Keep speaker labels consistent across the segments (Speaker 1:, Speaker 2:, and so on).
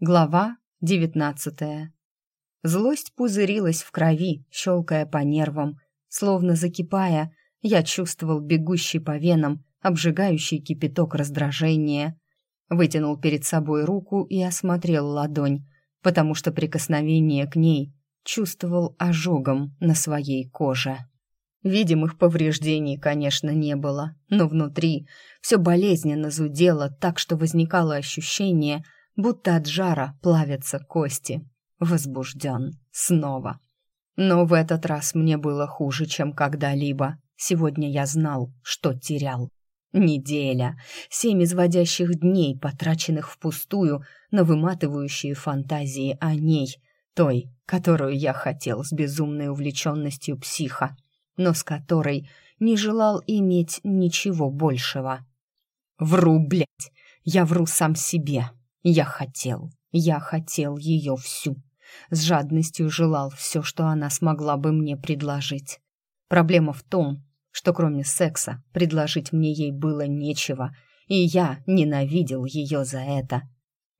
Speaker 1: Глава девятнадцатая. Злость пузырилась в крови, щелкая по нервам. Словно закипая, я чувствовал бегущий по венам, обжигающий кипяток раздражения. Вытянул перед собой руку и осмотрел ладонь, потому что прикосновение к ней чувствовал ожогом на своей коже. Видимых повреждений, конечно, не было, но внутри все болезненно зудело так, что возникало ощущение – будто от жара плавятся кости. Возбужден. Снова. Но в этот раз мне было хуже, чем когда-либо. Сегодня я знал, что терял. Неделя. Семь изводящих дней, потраченных впустую на выматывающие фантазии о ней, той, которую я хотел с безумной увлеченностью психа, но с которой не желал иметь ничего большего. Вру, блядь, я вру сам себе, я хотел, я хотел ее всю. С жадностью желал все, что она смогла бы мне предложить. Проблема в том, что кроме секса предложить мне ей было нечего, и я ненавидел ее за это.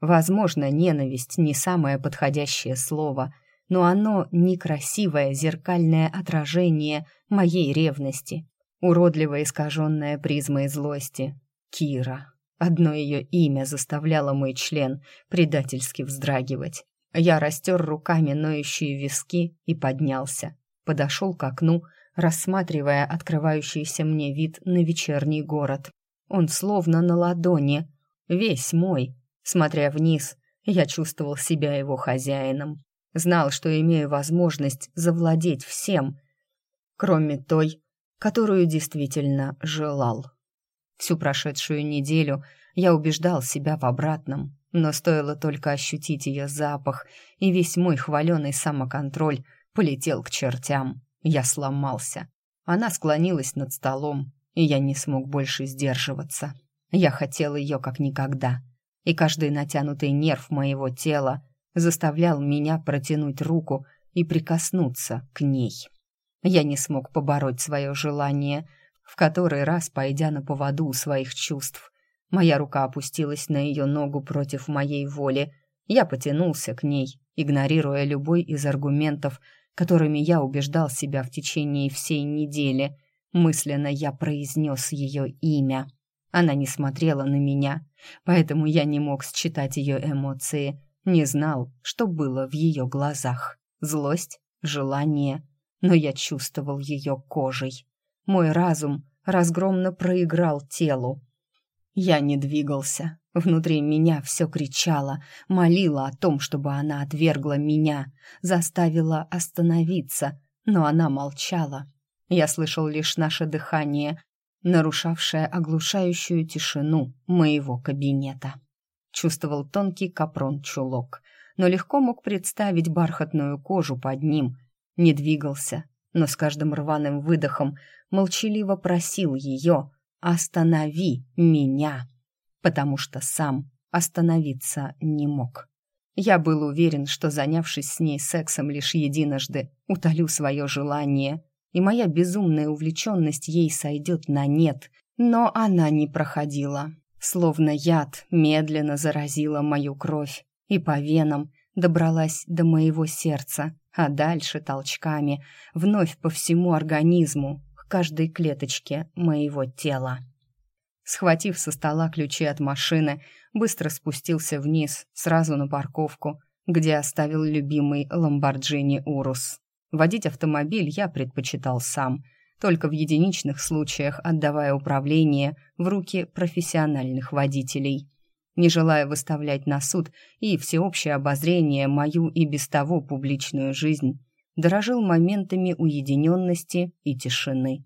Speaker 1: Возможно, ненависть не самое подходящее слово, но оно некрасивое зеркальное отражение моей ревности, уродливо искаженная призмой злости. Кира. Одно ее имя заставляло мой член предательски вздрагивать. Я растер руками ноющие виски и поднялся. Подошел к окну, рассматривая открывающийся мне вид на вечерний город. Он словно на ладони, весь мой. Смотря вниз, я чувствовал себя его хозяином. Знал, что имею возможность завладеть всем, кроме той, которую действительно желал. Всю прошедшую неделю я убеждал себя в обратном, но стоило только ощутить ее запах, и весь мой хваленый самоконтроль полетел к чертям. Я сломался. Она склонилась над столом, и я не смог больше сдерживаться. Я хотел ее как никогда, и каждый натянутый нерв моего тела заставлял меня протянуть руку и прикоснуться к ней. Я не смог побороть свое желание — в который раз пойдя на поводу у своих чувств. Моя рука опустилась на ее ногу против моей воли. Я потянулся к ней, игнорируя любой из аргументов, которыми я убеждал себя в течение всей недели. Мысленно я произнес ее имя. Она не смотрела на меня, поэтому я не мог считать ее эмоции, не знал, что было в ее глазах. Злость, желание, но я чувствовал ее кожей. Мой разум разгромно проиграл телу. Я не двигался. Внутри меня все кричало, молило о том, чтобы она отвергла меня, заставила остановиться, но она молчала. Я слышал лишь наше дыхание, нарушавшее оглушающую тишину моего кабинета. Чувствовал тонкий капрон-чулок, но легко мог представить бархатную кожу под ним. Не двигался, но с каждым рваным выдохом молчаливо просил ее «Останови меня!», потому что сам остановиться не мог. Я был уверен, что, занявшись с ней сексом лишь единожды, утолю свое желание, и моя безумная увлеченность ей сойдет на нет, но она не проходила. Словно яд медленно заразила мою кровь, и по венам добралась до моего сердца, а дальше толчками вновь по всему организму, к каждой клеточке моего тела. Схватив со стола ключи от машины, быстро спустился вниз, сразу на парковку, где оставил любимый Ламборджини Урус. Водить автомобиль я предпочитал сам, только в единичных случаях отдавая управление в руки профессиональных водителей не желая выставлять на суд и всеобщее обозрение мою и без того публичную жизнь, дорожил моментами уединенности и тишины.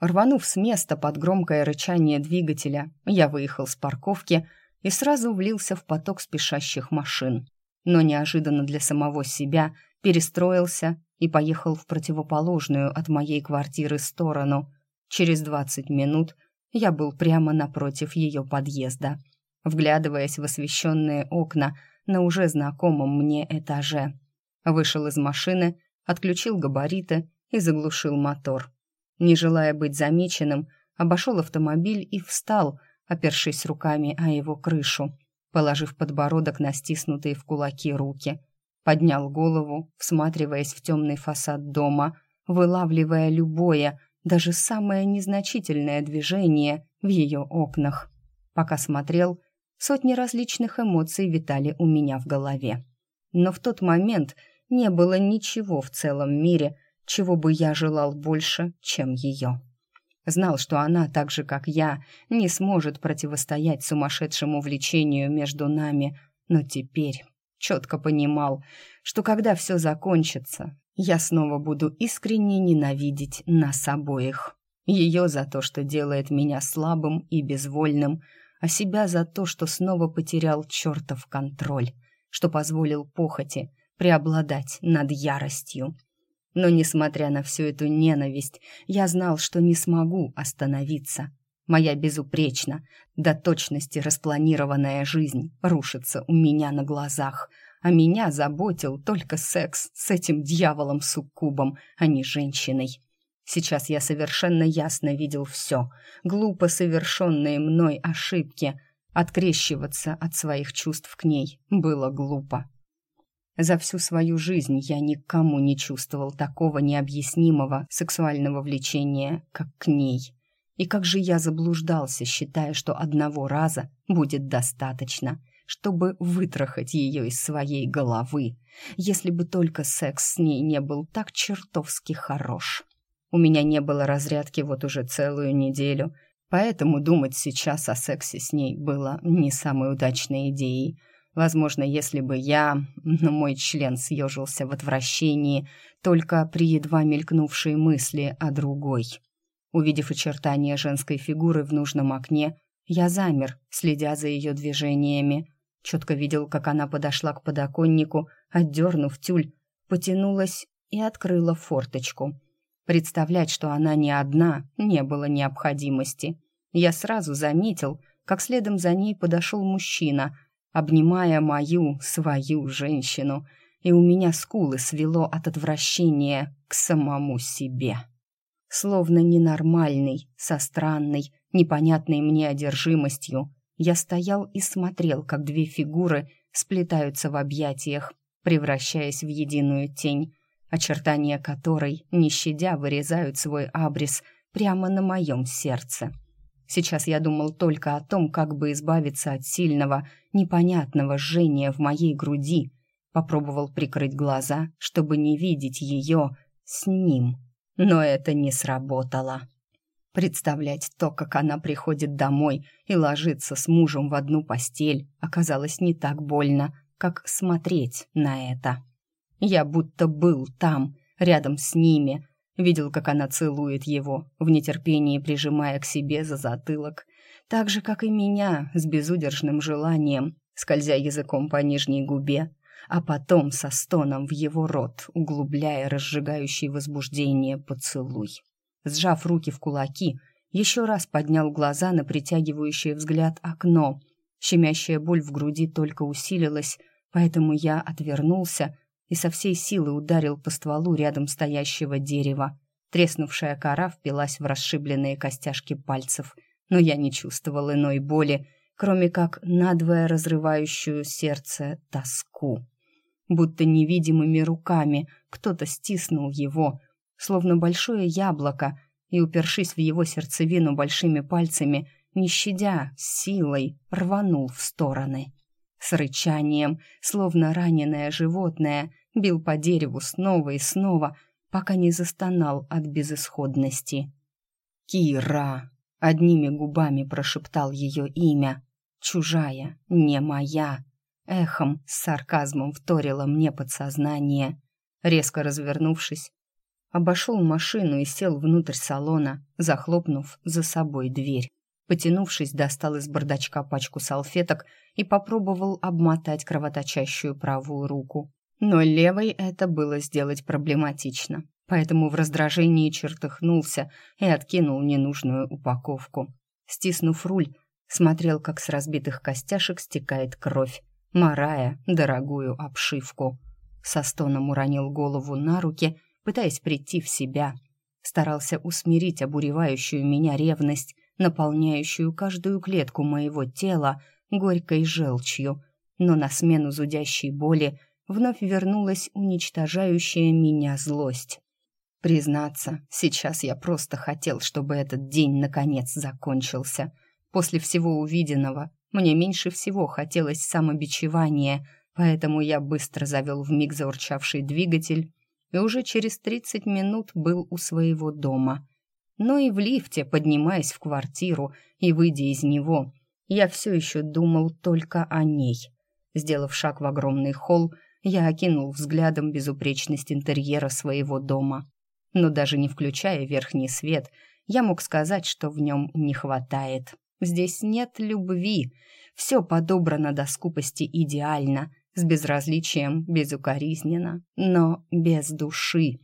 Speaker 1: Рванув с места под громкое рычание двигателя, я выехал с парковки и сразу влился в поток спешащих машин. Но неожиданно для самого себя перестроился и поехал в противоположную от моей квартиры сторону. Через двадцать минут я был прямо напротив ее подъезда — вглядываясь в освещенные окна на уже знакомом мне этаже. Вышел из машины, отключил габариты и заглушил мотор. Не желая быть замеченным, обошел автомобиль и встал, опершись руками о его крышу. положив подбородок на стиснутые в кулаки руки. Поднял голову, всматриваясь в темный фасад дома, вылавливая любое, даже самое незначительное движение в ее окнах. Пока смотрел, сотни различных эмоций витали у меня в голове. Но в тот момент не было ничего в целом мире, чего бы я желал больше, чем ее. Знал, что она, так же как я, не сможет противостоять сумасшедшему влечению между нами, но теперь четко понимал, что когда все закончится, я снова буду искренне ненавидеть нас обоих. Ее за то, что делает меня слабым и безвольным, а себя за то, что снова потерял чертов контроль, что позволил похоти преобладать над яростью. Но, несмотря на всю эту ненависть, я знал, что не смогу остановиться. Моя безупречно, до точности распланированная жизнь рушится у меня на глазах, а меня заботил только секс с этим дьяволом-суккубом, а не женщиной. Сейчас я совершенно ясно видел все. Глупо совершенные мной ошибки. Открещиваться от своих чувств к ней было глупо. За всю свою жизнь я никому не чувствовал такого необъяснимого сексуального влечения, как к ней. И как же я заблуждался, считая, что одного раза будет достаточно, чтобы вытрахать ее из своей головы, если бы только секс с ней не был так чертовски хорош. У меня не было разрядки вот уже целую неделю, поэтому думать сейчас о сексе с ней было не самой удачной идеей — Возможно, если бы я, но мой член съежился в отвращении только при едва мелькнувшей мысли о другой. Увидев очертания женской фигуры в нужном окне, я замер, следя за ее движениями. Четко видел, как она подошла к подоконнику, отдернув тюль, потянулась и открыла форточку. Представлять, что она не одна, не было необходимости. Я сразу заметил, как следом за ней подошел мужчина — обнимая мою, свою женщину, и у меня скулы свело от отвращения к самому себе. Словно ненормальный, со странной, непонятной мне одержимостью, я стоял и смотрел, как две фигуры сплетаются в объятиях, превращаясь в единую тень, очертания которой, не щадя, вырезают свой абрис прямо на моем сердце. Сейчас я думал только о том, как бы избавиться от сильного, непонятного жжения в моей груди. Попробовал прикрыть глаза, чтобы не видеть ее с ним. Но это не сработало. Представлять то, как она приходит домой и ложится с мужем в одну постель, оказалось не так больно, как смотреть на это. Я будто был там, рядом с ними, Видел, как она целует его, в нетерпении прижимая к себе за затылок, так же, как и меня, с безудержным желанием, скользя языком по нижней губе, а потом со стоном в его рот, углубляя разжигающий возбуждение поцелуй. Сжав руки в кулаки, еще раз поднял глаза на притягивающее взгляд окно. Щемящая боль в груди только усилилась, поэтому я отвернулся и со всей силы ударил по стволу рядом стоящего дерева. Треснувшая кора впилась в расшибленные костяшки пальцев, но я не чувствовал иной боли, кроме как надвое разрывающую сердце тоску. Будто невидимыми руками кто-то стиснул его, словно большое яблоко, и, упершись в его сердцевину большими пальцами, не щадя, силой рванул в стороны. С рычанием, словно раненое животное, бил по дереву снова и снова, пока не застонал от безысходности. «Кира!» — одними губами прошептал ее имя. «Чужая, не моя!» Эхом с сарказмом вторило мне подсознание. Резко развернувшись, обошел машину и сел внутрь салона, захлопнув за собой дверь. Потянувшись, достал из бардачка пачку салфеток и попробовал обмотать кровоточащую правую руку. Но левой это было сделать проблематично, поэтому в раздражении чертыхнулся и откинул ненужную упаковку. Стиснув руль, смотрел, как с разбитых костяшек стекает кровь, морая дорогую обшивку. Со стоном уронил голову на руки, пытаясь прийти в себя. Старался усмирить обуревающую меня ревность, наполняющую каждую клетку моего тела, горькой желчью, но на смену зудящей боли вновь вернулась уничтожающая меня злость. Признаться, сейчас я просто хотел, чтобы этот день наконец закончился. После всего увиденного мне меньше всего хотелось самобичевания, поэтому я быстро завел вмиг заурчавший двигатель и уже через 30 минут был у своего дома. Но и в лифте, поднимаясь в квартиру и выйдя из него, я все еще думал только о ней. Сделав шаг в огромный холл, я окинул взглядом безупречность интерьера своего дома. Но даже не включая верхний свет, я мог сказать, что в нем не хватает. Здесь нет любви. Все подобрано до скупости идеально, с безразличием, безукоризненно, но без души.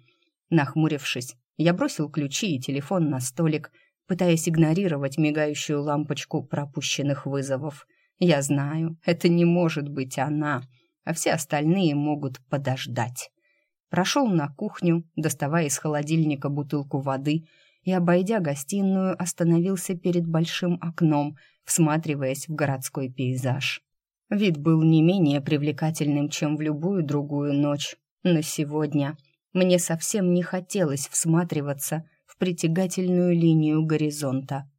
Speaker 1: Нахмурившись, я бросил ключи и телефон на столик, пытаясь игнорировать мигающую лампочку пропущенных вызовов. Я знаю, это не может быть она, а все остальные могут подождать. Прошел на кухню, доставая из холодильника бутылку воды и, обойдя гостиную, остановился перед большим окном, всматриваясь в городской пейзаж. Вид был не менее привлекательным, чем в любую другую ночь, но сегодня мне совсем не хотелось всматриваться в притягательную линию горизонта.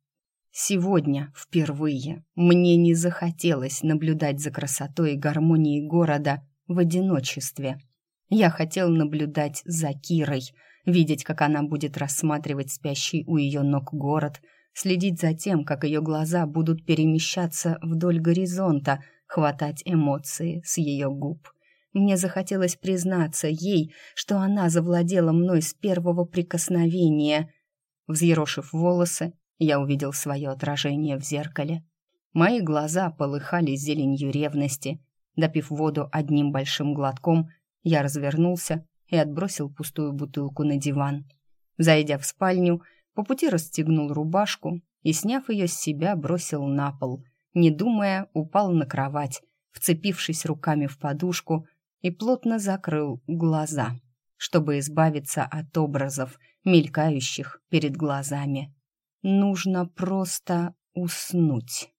Speaker 1: Сегодня, впервые, мне не захотелось наблюдать за красотой и гармонией города в одиночестве. Я хотел наблюдать за Кирой, видеть, как она будет рассматривать спящий у ее ног город, следить за тем, как ее глаза будут перемещаться вдоль горизонта, хватать эмоции с ее губ. Мне захотелось признаться ей, что она завладела мной с первого прикосновения. Взъерошив волосы, я увидел свое отражение в зеркале. Мои глаза полыхали зеленью ревности. Допив воду одним большим глотком, я развернулся и отбросил пустую бутылку на диван. Зайдя в спальню, по пути расстегнул рубашку и, сняв ее с себя, бросил на пол. Не думая, упал на кровать, вцепившись руками в подушку и плотно закрыл глаза, чтобы избавиться от образов, мелькающих перед глазами. Нужно просто уснуть.